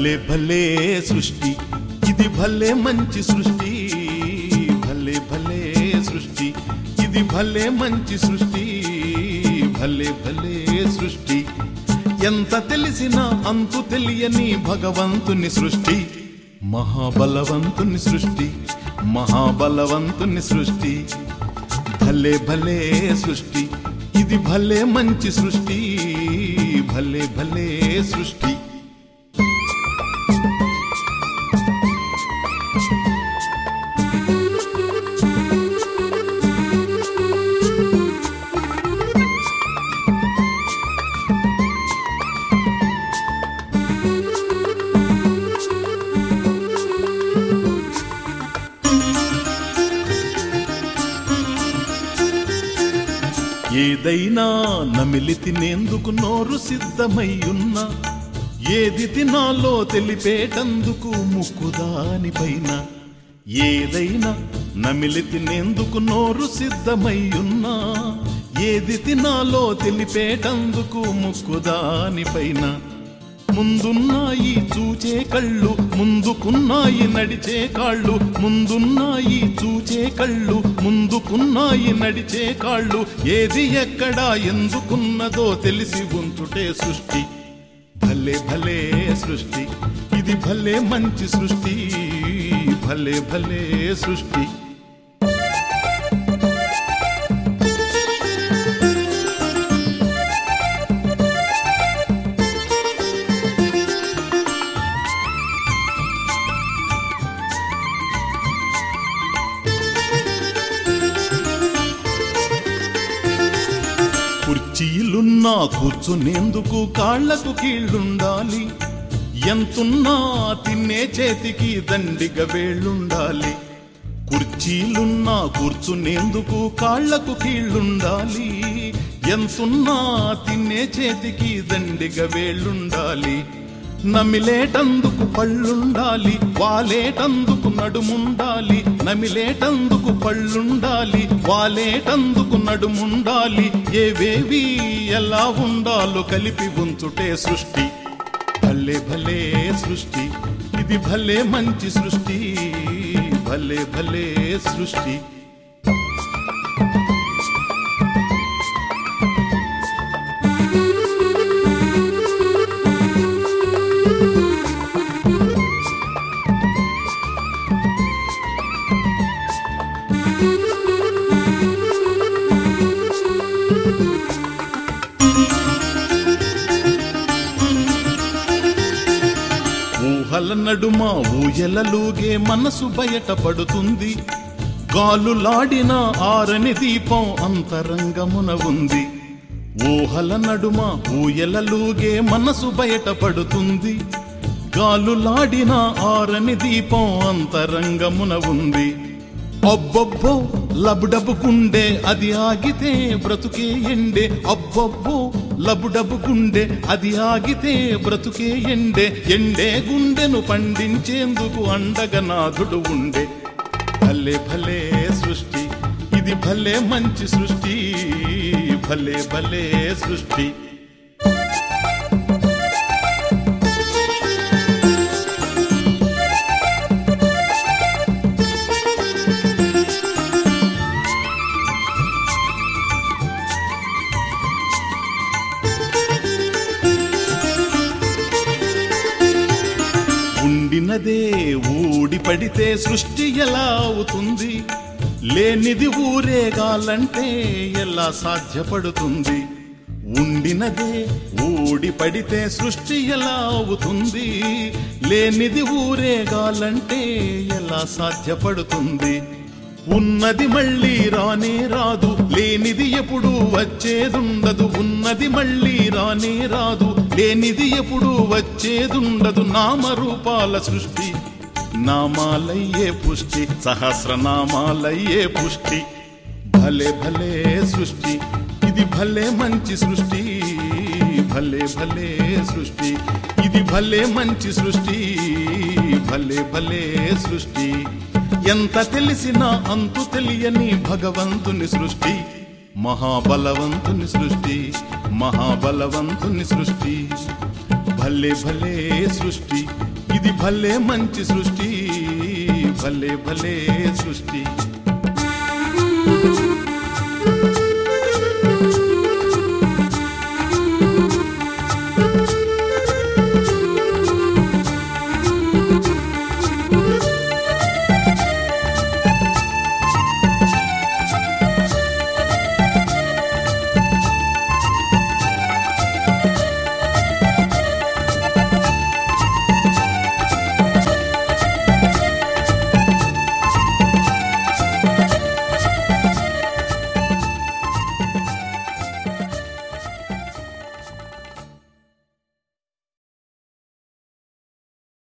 భలే భలే సృష్టి. ఇది భలే మంచి సృష్టి. భలే భలే సృష్టి. ఇది భలే మంచి సృష్టి. భలే భలే సృష్టి. ఎంత తెలిసినా అంతు తెలియని భగవంతుని సృష్టి. మహాబలవంతుని సృష్టి. మహాబలవంతుని సృష్టి. భలే భలే సృష్టి. ఇది భలే మంచి సృష్టి. భలే భలే సృష్టి. ఏదైనా నమిలి తినేందుకు నోరు సిద్ధమయ్యున్నా ఏది తినాలో తెలిపేటందుకు ముక్కుదానిపైన ఏదైనా నమిలి తినేందుకు నోరు సిద్ధమయ్యున్నా ఏది తినాలో తెలిపేటందుకు ముక్కుదానిపైన ముందున్నాయి చూచే కళ్ళు ముందుకున్నాయి నడిచే కాళ్ళు ముందున్నాయి చూచే కళ్ళు ముందుకున్నాయి నడిచే కాళ్ళు. ఏది ఎక్కడా ఎందుకున్నదో తెలిసి ఉంచుటే సృష్టి. భలే భలే సృష్టి. ఇది భలే మంచి సృష్టి. భలే భలే సృష్టి. కూర్చునేందుకు కాళ్ళకు కీళ్ళుండాలి. ఎంతున్నా తిన్నే చేతికి దండిగ వేళ్ళుండాలి. కుర్చీలున్నా కూర్చునేందుకు కాళ్ళకు కీళ్ళుండాలి. ఎంతున్నా తిన్నే చేతికి దండిగ వేళ్ళుండాలి. నమిలేటందుకు పళ్ళుండాలి వాలేటందుకు నడుముండాలి. నమిలేటందుకు పళ్ళుండాలి వాలేటందుకు నడుముండాలి. ఏవేవి ఎలా ఉండాలో కలిపి ఉంచుటే సృష్టి. భలే భలే సృష్టి ఇది భలే మంచి సృష్టి. భలే భలే సృష్టి. ఊహల నడుమ ఊయలలోగే మనసు బయట పడుతుంది. గాలులాడిన ఆరని దీపం అంతరంగమున ఉంది. ఊహల నడుమ ఊయలలోగే మనసు బయట పడుతుంది. గాలులాడిన ఆరని దీపం అంతరంగమున ఉంది. అబ్బబ్బో లబుడబుకుండే అది ఆగితే బ్రతుకే ఎండే. అబ్బబ్బో లబుడబుకుండే అది ఆగితే బ్రతుకే ఎండే. ఎండే గుండెను పండించేందుకు అండగనాథుడు ఉండే. భలే భలే సృష్టి ఇది భలే మంచి సృష్టి. భలే భలే సృష్టి. లేనిదే ఊడిపడితే సృష్టి ఎలా అవుతుంది? లేనిది ఊరేగాలంటే ఎలా సాధ్యపడుతుంది? ఉండినదే ఊడిపడితే సృష్టి ఎలా అవుతుంది? లేనిది ఊరేగాలంటే ఎలా సాధ్యపడుతుంది? ఉన్నది మళ్ళీ రానే రాదు లేనిది ఎప్పుడు వచ్చేదుండదు. ఉన్నది మళ్ళీ రానే రాదు లేనిది ఎప్పుడు వచ్చేదుండదు నామరూపాల సృష్టి. నామాలయ్యే పుష్టి సహస్రనామాలయ్యే పుష్టి. భలే భలే సృష్టి ఇది భలే మంచి సృష్టి. భలే భలే సృష్టి ఇది భలే మంచి సృష్టి. భలే భలే సృష్టి. ఎంత తెలిసినా అంతు తెలియని భగవంతుని సృష్టి. మహాబలవంతుని సృష్టి మహాబలవంతుని సృష్టి. భలే భలే భలే సృష్టి ఇది భలే మంచి సృష్టి భలే భలే సృష్టి.